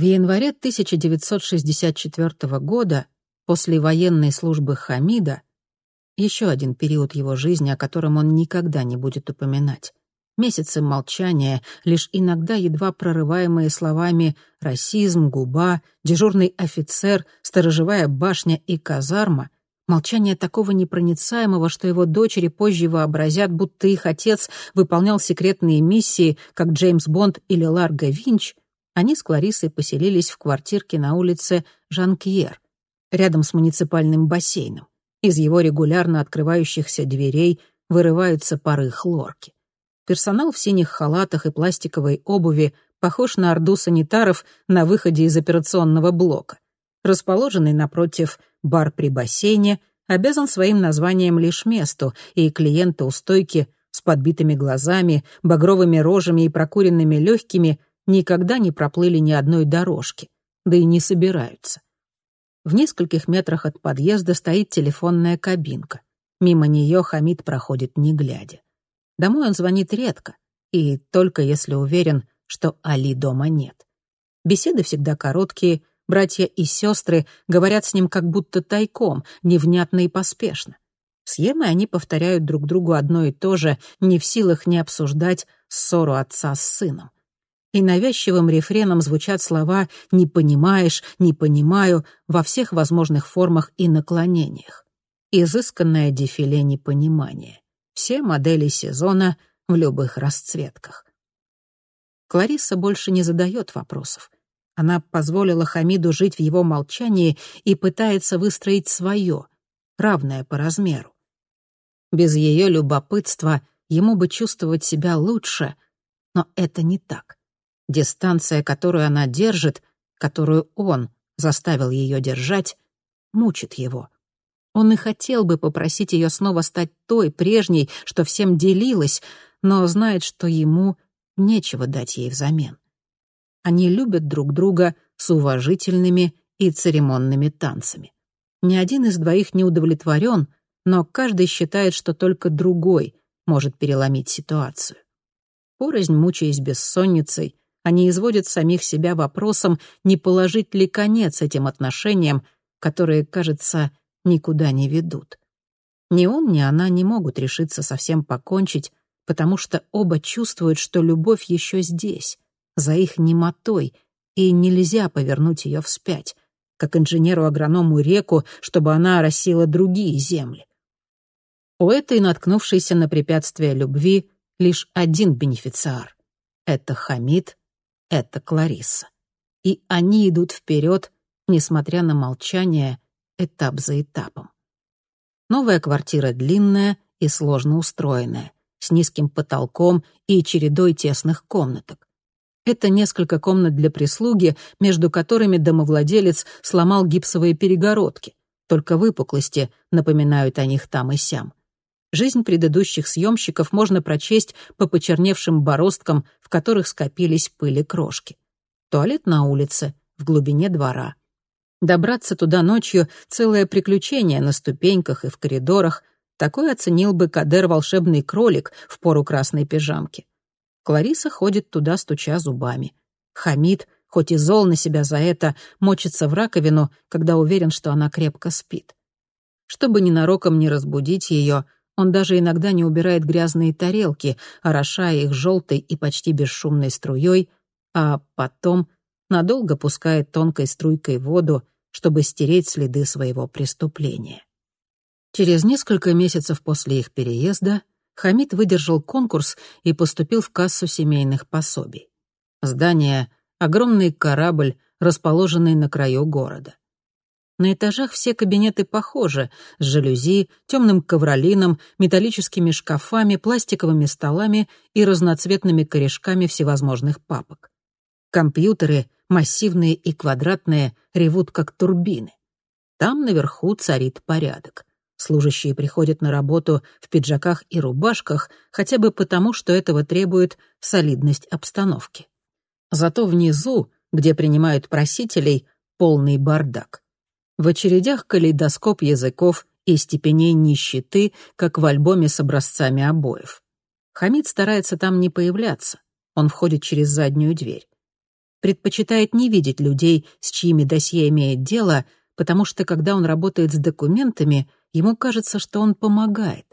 В январе 1964 года, после военной службы Хамида, еще один период его жизни, о котором он никогда не будет упоминать. Месяцы молчания, лишь иногда едва прорываемые словами «расизм», «губа», «дежурный офицер», «сторожевая башня» и «казарма», молчание такого непроницаемого, что его дочери позже вообразят, будто их отец выполнял секретные миссии, как Джеймс Бонд или Ларго Винч, они с Кларисой поселились в квартирке на улице Жанкьер, рядом с муниципальным бассейном. Из его регулярно открывающихся дверей вырываются пары хлорки. Персонал в синих халатах и пластиковой обуви похож на орду санитаров на выходе из операционного блока. Расположенный напротив бар при бассейне обязан своим названием лишь месту, и клиенты у стойки с подбитыми глазами, багровыми рожами и прокуренными легкими никогда не проплыли ни одной дорожки, да и не собираются. В нескольких метрах от подъезда стоит телефонная кабинка. Мимо нее Хамид проходит не глядя. Домой он звонит редко, и только если уверен, что Али дома нет. Беседы всегда короткие, братья и сестры говорят с ним как будто тайком, невнятно и поспешно. С Емой они повторяют друг другу одно и то же, не в силах не обсуждать ссору отца с сыном и навязчивым рефреном звучат слова «не понимаешь», «не понимаю» во всех возможных формах и наклонениях. Изысканное дефиле непонимания. Все модели сезона в любых расцветках. Клариса больше не задает вопросов. Она позволила Хамиду жить в его молчании и пытается выстроить свое, равное по размеру. Без ее любопытства ему бы чувствовать себя лучше, но это не так. Дистанция, которую она держит, которую он заставил ее держать, мучит его. Он и хотел бы попросить ее снова стать той, прежней, что всем делилась, но знает, что ему нечего дать ей взамен. Они любят друг друга с уважительными и церемонными танцами. Ни один из двоих не удовлетворен, но каждый считает, что только другой может переломить ситуацию. Порознь, мучаясь бессонницей, они изводят самих себя вопросом, не положить ли конец этим отношениям, которые, кажется, никуда не ведут. Ни он, ни она не могут решиться совсем покончить, потому что оба чувствуют, что любовь еще здесь, за их немотой, и нельзя повернуть ее вспять, как инженеру-агроному реку, чтобы она оросила другие земли. У этой, наткнувшейся на препятствие любви, лишь один бенефициар — это Хамид это Кларисса. И они идут вперед, несмотря на молчание, этап за этапом. Новая квартира длинная и сложно устроенная, с низким потолком и чередой тесных комнаток. Это несколько комнат для прислуги, между которыми домовладелец сломал гипсовые перегородки. Только выпуклости напоминают о них там и сям. Жизнь предыдущих съемщиков можно прочесть по почерневшим бороздкам, в которых скопились пыли крошки. Туалет на улице, в глубине двора. Добраться туда ночью — целое приключение на ступеньках и в коридорах. Такой оценил бы Кадер волшебный кролик в пору красной пижамки. Клариса ходит туда, стуча зубами. Хамид, хоть и зол на себя за это, мочится в раковину, когда уверен, что она крепко спит. Чтобы ненароком не разбудить ее, он даже иногда не убирает грязные тарелки, орошая их желтой и почти бесшумной струей, а потом надолго пускает тонкой струйкой воду, чтобы стереть следы своего преступления. Через несколько месяцев после их переезда Хамид выдержал конкурс и поступил в кассу семейных пособий. Здание — огромный корабль, расположенный на краю города. На этажах все кабинеты похожи, с жалюзи, темным ковролином, металлическими шкафами, пластиковыми столами и разноцветными корешками всевозможных папок. Компьютеры, массивные и квадратные, ревут как турбины. Там наверху царит порядок. Служащие приходят на работу в пиджаках и рубашках, хотя бы потому, что этого требует солидность обстановки. Зато внизу, где принимают просителей, полный бардак. В очередях калейдоскоп языков и степеней нищеты, как в альбоме с образцами обоев. Хамид старается там не появляться. Он входит через заднюю дверь. предпочитает не видеть людей, с чьими досье имеет дело, потому что, когда он работает с документами, ему кажется, что он помогает.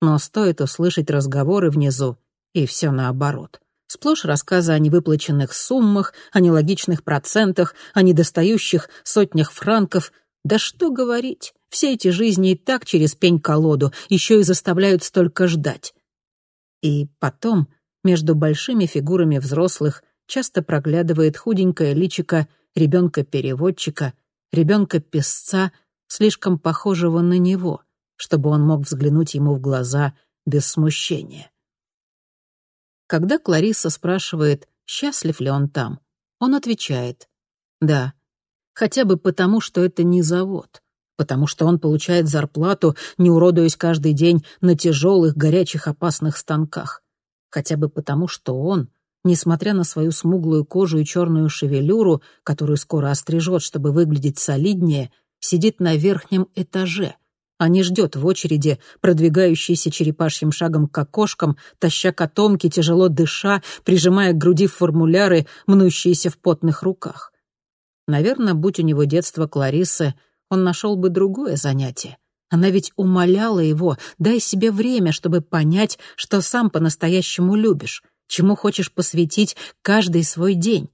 Но стоит услышать разговоры внизу, и все наоборот. Сплошь рассказы о невыплаченных суммах, о нелогичных процентах, о недостающих сотнях франков. Да что говорить, все эти жизни и так через пень-колоду еще и заставляют столько ждать. И потом, между большими фигурами взрослых, часто проглядывает худенькое личико ребенка-переводчика, ребенка-песца, слишком похожего на него, чтобы он мог взглянуть ему в глаза без смущения. Когда Клариса спрашивает, счастлив ли он там, он отвечает «да», хотя бы потому, что это не завод, потому что он получает зарплату, не уродуясь каждый день на тяжелых, горячих, опасных станках, хотя бы потому, что он — несмотря на свою смуглую кожу и черную шевелюру, которую скоро острижет, чтобы выглядеть солиднее, сидит на верхнем этаже, а не ждет в очереди, продвигающийся черепашьим шагом к окошкам, таща котомки, тяжело дыша, прижимая к груди формуляры, мнущиеся в потных руках. Наверное, будь у него детство Кларисы, он нашел бы другое занятие. Она ведь умоляла его, дай себе время, чтобы понять, что сам по-настоящему любишь, чему хочешь посвятить каждый свой день.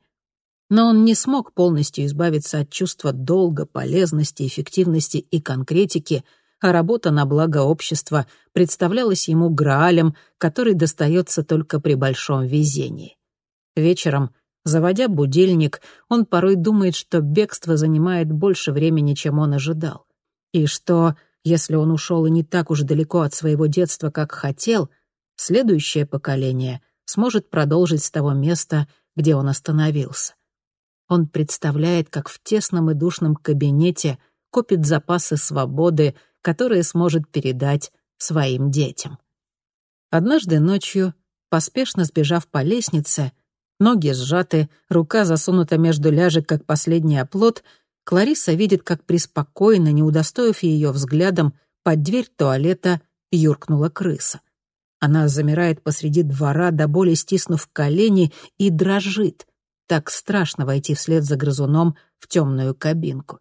Но он не смог полностью избавиться от чувства долга, полезности, эффективности и конкретики, а работа на благо общества представлялась ему граалем, который достается только при большом везении. Вечером, заводя будильник, он порой думает, что бегство занимает больше времени, чем он ожидал. И что, если он ушел и не так уж далеко от своего детства, как хотел, следующее поколение — сможет продолжить с того места, где он остановился. Он представляет, как в тесном и душном кабинете копит запасы свободы, которые сможет передать своим детям. Однажды ночью, поспешно сбежав по лестнице, ноги сжаты, рука засунута между ляжек, как последний оплот, Клариса видит, как преспокойно, не удостоив ее взглядом, под дверь туалета юркнула крыса. Она замирает посреди двора, до боли стиснув колени, и дрожит. Так страшно войти вслед за грызуном в темную кабинку.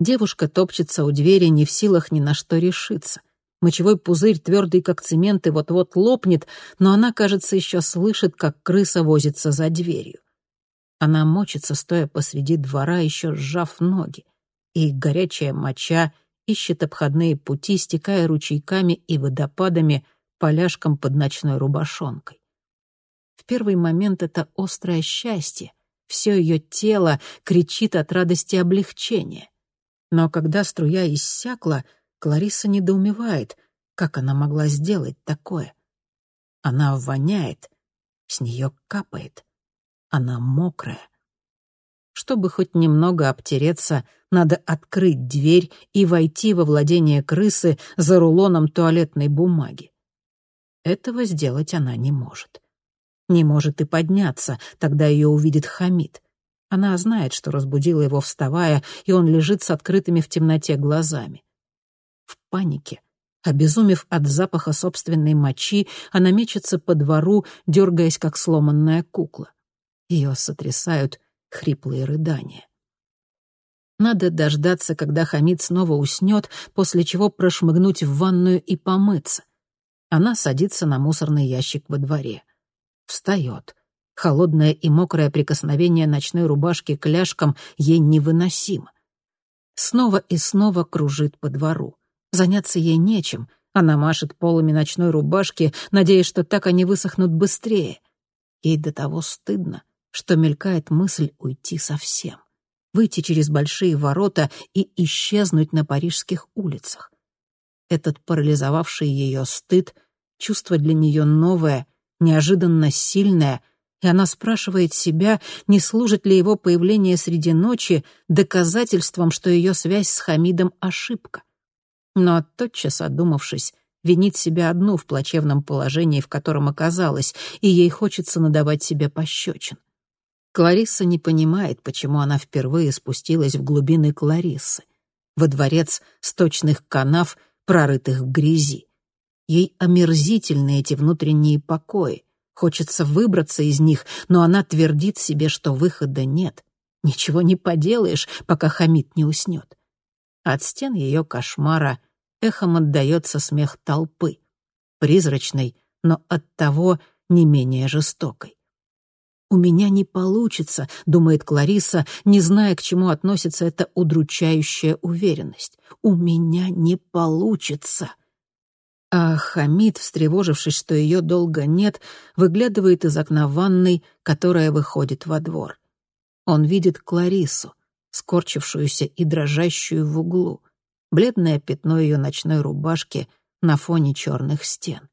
Девушка топчется у двери, не в силах ни на что решиться. Мочевой пузырь, твердый как цемент, и вот-вот лопнет, но она, кажется, еще слышит, как крыса возится за дверью. Она мочится, стоя посреди двора, еще сжав ноги. И горячая моча ищет обходные пути, стекая ручейками и водопадами поляшком под ночной рубашонкой. В первый момент это острое счастье. Все ее тело кричит от радости облегчения. Но когда струя иссякла, Клариса недоумевает, как она могла сделать такое. Она воняет, с нее капает, она мокрая. Чтобы хоть немного обтереться, надо открыть дверь и войти во владение крысы за рулоном туалетной бумаги. Этого сделать она не может. Не может и подняться, тогда ее увидит Хамид. Она знает, что разбудила его, вставая, и он лежит с открытыми в темноте глазами. Панике, обезумев от запаха собственной мочи, она мечется по двору, дергаясь, как сломанная кукла. Ее сотрясают хриплые рыдания. Надо дождаться, когда Хамид снова уснет, после чего прошмыгнуть в ванную и помыться. Она садится на мусорный ящик во дворе. Встает. Холодное и мокрое прикосновение ночной рубашки к ляжкам ей невыносимо. Снова и снова кружит по двору. Заняться ей нечем. Она машет полами ночной рубашки, надеясь, что так они высохнут быстрее. Ей до того стыдно, что мелькает мысль уйти совсем. Выйти через большие ворота и исчезнуть на парижских улицах. Этот парализовавший ее стыд чувство для нее новое, неожиданно сильное, и она спрашивает себя, не служит ли его появление среди ночи доказательством, что ее связь с Хамидом — ошибка. Но тотчас одумавшись, винит себя одну в плачевном положении, в котором оказалась, и ей хочется надавать себе пощечин. Кларисса не понимает, почему она впервые спустилась в глубины Клариссы, во дворец сточных канав, прорытых в грязи. Ей омерзительны эти внутренние покои. Хочется выбраться из них, но она твердит себе, что выхода нет. Ничего не поделаешь, пока Хамид не уснет. От стен ее кошмара эхом отдается смех толпы, призрачной, но оттого не менее жестокой. «У меня не получится», — думает Клариса, не зная, к чему относится эта удручающая уверенность. «У меня не получится». А Хамид, встревожившись, что ее долго нет, выглядывает из окна ванной, которая выходит во двор. Он видит Кларису, скорчившуюся и дрожащую в углу, бледное пятно ее ночной рубашки на фоне черных стен.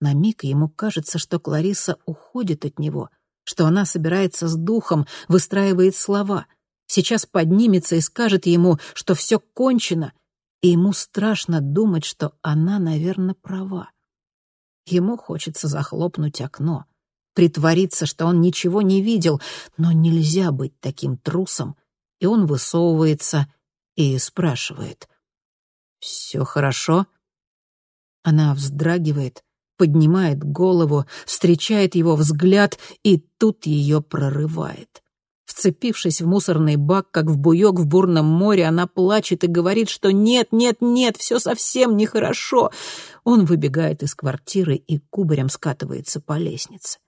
На миг ему кажется, что Клариса уходит от него, что она собирается с духом, выстраивает слова, сейчас поднимется и скажет ему, что все кончено, и ему страшно думать, что она, наверное, права. Ему хочется захлопнуть окно, притвориться, что он ничего не видел, но нельзя быть таким трусом, и он высовывается и спрашивает. «Все хорошо?» Она вздрагивает, поднимает голову, встречает его взгляд, и тут ее прорывает. Вцепившись в мусорный бак, как в буёк в бурном море, она плачет и говорит, что нет, нет, нет, все совсем нехорошо. Он выбегает из квартиры и кубарем скатывается по лестнице.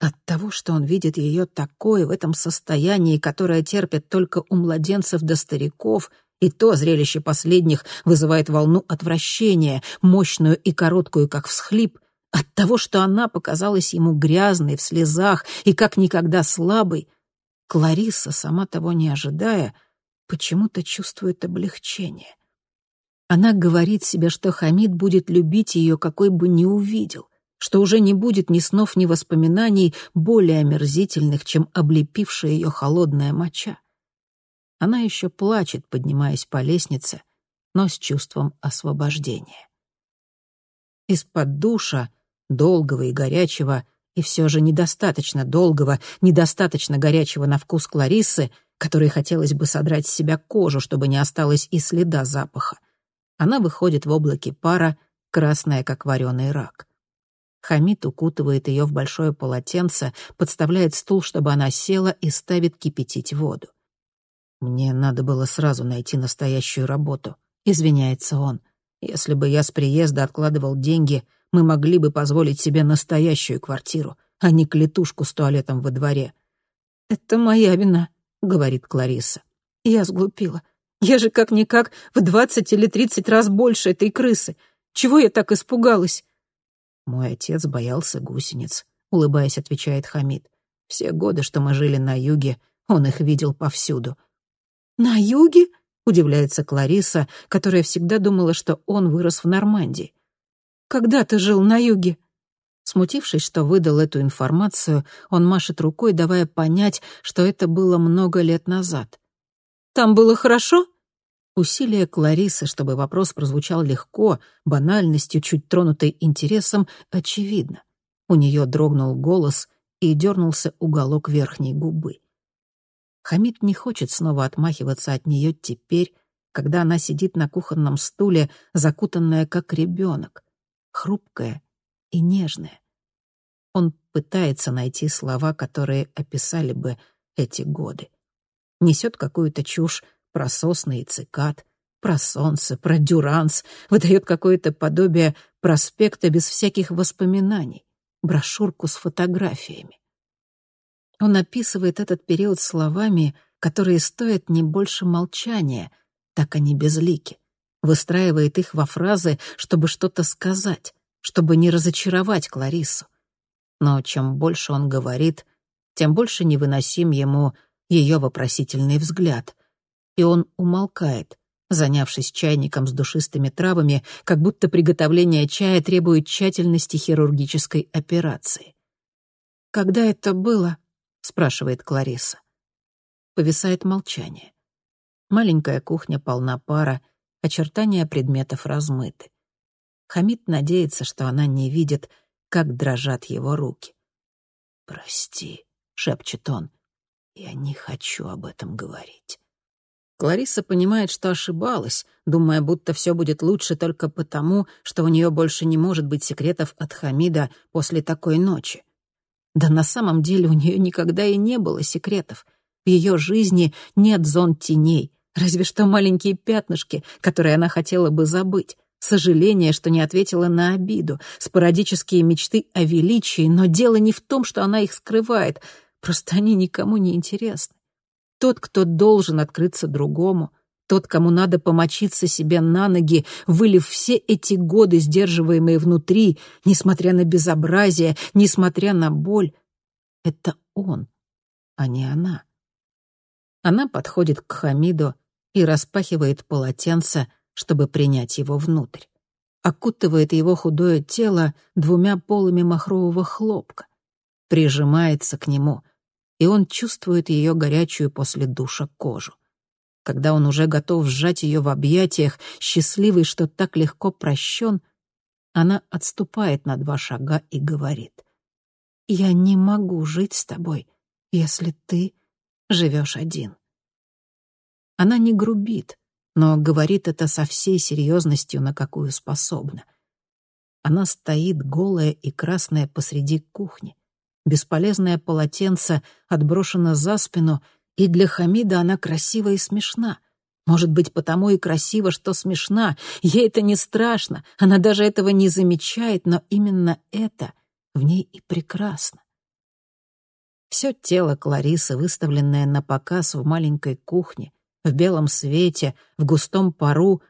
От того, что он видит ее такой, в этом состоянии, которое терпят только у младенцев до стариков, и то зрелище последних вызывает волну отвращения, мощную и короткую, как всхлип, от того, что она показалась ему грязной, в слезах и как никогда слабой, Клариса, сама того не ожидая, почему-то чувствует облегчение. Она говорит себе, что Хамид будет любить ее, какой бы ни увидел, что уже не будет ни снов, ни воспоминаний более омерзительных, чем облепившая ее холодная моча. Она еще плачет, поднимаясь по лестнице, но с чувством освобождения. Из-под душа, долгого и горячего, и все же недостаточно долгого, недостаточно горячего на вкус Клариссы, которой хотелось бы содрать с себя кожу, чтобы не осталось и следа запаха. Она выходит в облаке пара, красная, как вареный рак. Хамид укутывает ее в большое полотенце, подставляет стул, чтобы она села, и ставит кипятить воду. «Мне надо было сразу найти настоящую работу», — извиняется он. «Если бы я с приезда откладывал деньги, мы могли бы позволить себе настоящую квартиру, а не клетушку с туалетом во дворе». «Это моя вина», — говорит Клариса. «Я сглупила. Я же как-никак в двадцать или тридцать раз больше этой крысы. Чего я так испугалась?» «Мой отец боялся гусениц», — улыбаясь, отвечает Хамид. «Все годы, что мы жили на юге, он их видел повсюду. «На юге?» — удивляется Клариса, которая всегда думала, что он вырос в Нормандии. «Когда ты жил на юге?» Смутившись, что выдал эту информацию, он машет рукой, давая понять, что это было много лет назад. «Там было хорошо?» Усилие Кларисы, чтобы вопрос прозвучал легко, банальностью, чуть тронутой интересом, очевидно. У нее дрогнул голос и дернулся уголок верхней губы. Хамид не хочет снова отмахиваться от нее теперь, когда она сидит на кухонном стуле, закутанная как ребенок, хрупкая и нежная. Он пытается найти слова, которые описали бы эти годы. Несет какую-то чушь про сосны и цикад, про солнце, про дюранс, выдает какое-то подобие проспекта без всяких воспоминаний, брошюрку с фотографиями. Он описывает этот период словами, которые стоят не больше молчания, так они безлики. Выстраивает их во фразы, чтобы что-то сказать, чтобы не разочаровать Кларису. Но чем больше он говорит, тем больше невыносим ему ее вопросительный взгляд. И он умолкает, занявшись чайником с душистыми травами, как будто приготовление чая требует тщательности хирургической операции. «Когда это было?» — спрашивает Клариса. Повисает молчание. Маленькая кухня полна пара, очертания предметов размыты. Хамид надеется, что она не видит, как дрожат его руки. «Прости», — шепчет он, — «я не хочу об этом говорить». Клариса понимает, что ошибалась, думая, будто все будет лучше только потому, что у нее больше не может быть секретов от Хамида после такой ночи. Да на самом деле у нее никогда и не было секретов. В ее жизни нет зон теней, разве что маленькие пятнышки, которые она хотела бы забыть, сожаление, что не ответила на обиду, спорадические мечты о величии, но дело не в том, что она их скрывает, просто они никому не интересны. Тот, кто должен открыться другому, тот, кому надо помочиться себе на ноги, вылив все эти годы, сдерживаемые внутри, несмотря на безобразие, несмотря на боль, это он, а не она. Она подходит к Хамиду и распахивает полотенце, чтобы принять его внутрь. Окутывает его худое тело двумя полами махрового хлопка, прижимается к нему, и он чувствует ее горячую после душа кожу. Когда он уже готов сжать ее в объятиях, счастливый, что так легко прощен, она отступает на два шага и говорит. «Я не могу жить с тобой, если ты живешь один». Она не грубит, но говорит это со всей серьезностью, на какую способна. Она стоит голая и красная посреди кухни. Бесполезное полотенце отброшено за спину, и для Хамида она красива и смешна. Может быть, потому и красиво, что смешна. Ей это не страшно, она даже этого не замечает, но именно это в ней и прекрасно. Все тело Кларисы, выставленное на показ в маленькой кухне, в белом свете, в густом пару,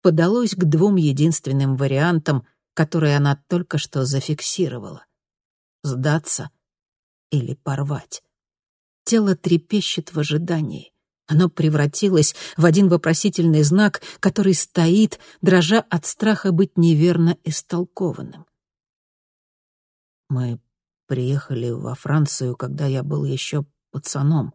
подалось к двум единственным вариантам, которые она только что зафиксировала. Сдаться или порвать. Тело трепещет в ожидании. Оно превратилось в один вопросительный знак, который стоит, дрожа от страха быть неверно истолкованным. Мы приехали во Францию, когда я был еще пацаном.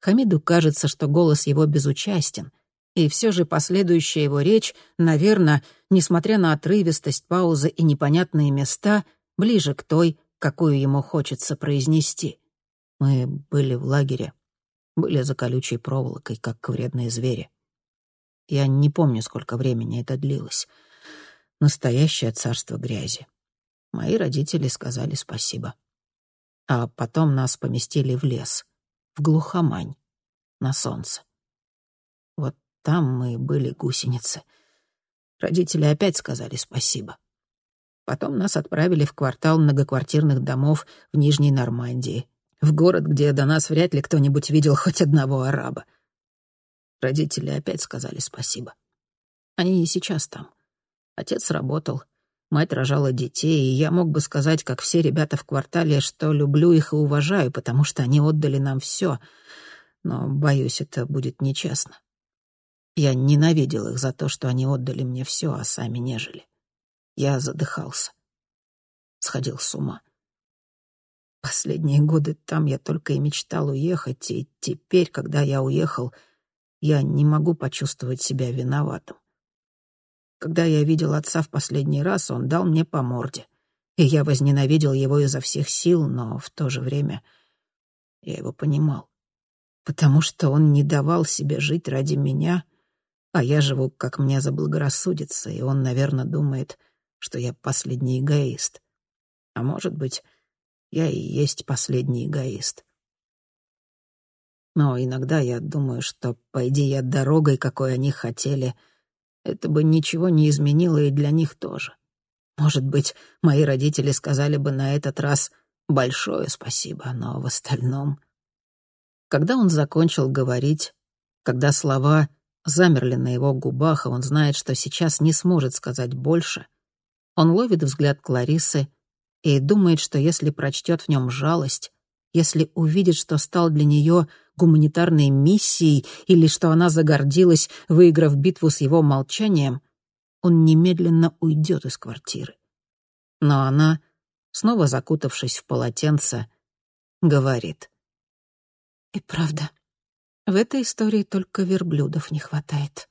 Хамиду кажется, что голос его безучастен, и все же последующая его речь, наверное, несмотря на отрывистость, паузы и непонятные места, ближе к той, какую ему хочется произнести. Мы были в лагере, были за колючей проволокой, как вредные звери. Я не помню, сколько времени это длилось. Настоящее царство грязи. Мои родители сказали спасибо. А потом нас поместили в лес, в глухомань, на солнце. Вот там мы были гусеницы. Родители опять сказали спасибо. Потом нас отправили в квартал многоквартирных домов в Нижней Нормандии, в город, где до нас вряд ли кто-нибудь видел хоть одного араба. Родители опять сказали спасибо. Они и сейчас там. Отец работал, мать рожала детей, и я мог бы сказать, как все ребята в квартале, что люблю их и уважаю, потому что они отдали нам все. Но, боюсь, это будет нечестно. Я ненавидел их за то, что они отдали мне все, а сами не жили. Я задыхался. Сходил с ума. Последние годы там я только и мечтал уехать, и теперь, когда я уехал, я не могу почувствовать себя виноватым. Когда я видел отца в последний раз, он дал мне по морде, и я возненавидел его изо всех сил, но в то же время я его понимал, потому что он не давал себе жить ради меня, а я живу, как мне заблагорассудится, и он, наверное, думает, что я последний эгоист. А может быть, я и есть последний эгоист. Но иногда я думаю, что, пойди я дорогой, какой они хотели, это бы ничего не изменило и для них тоже. Может быть, мои родители сказали бы на этот раз большое спасибо, но в остальном... Когда он закончил говорить, когда слова замерли на его губах, и он знает, что сейчас не сможет сказать больше — он ловит взгляд Кларисы и думает, что если прочтет в нем жалость, если увидит, что стал для нее гуманитарной миссией или что она загордилась, выиграв битву с его молчанием, он немедленно уйдет из квартиры. Но она, снова закутавшись в полотенце, говорит. «И правда, в этой истории только верблюдов не хватает».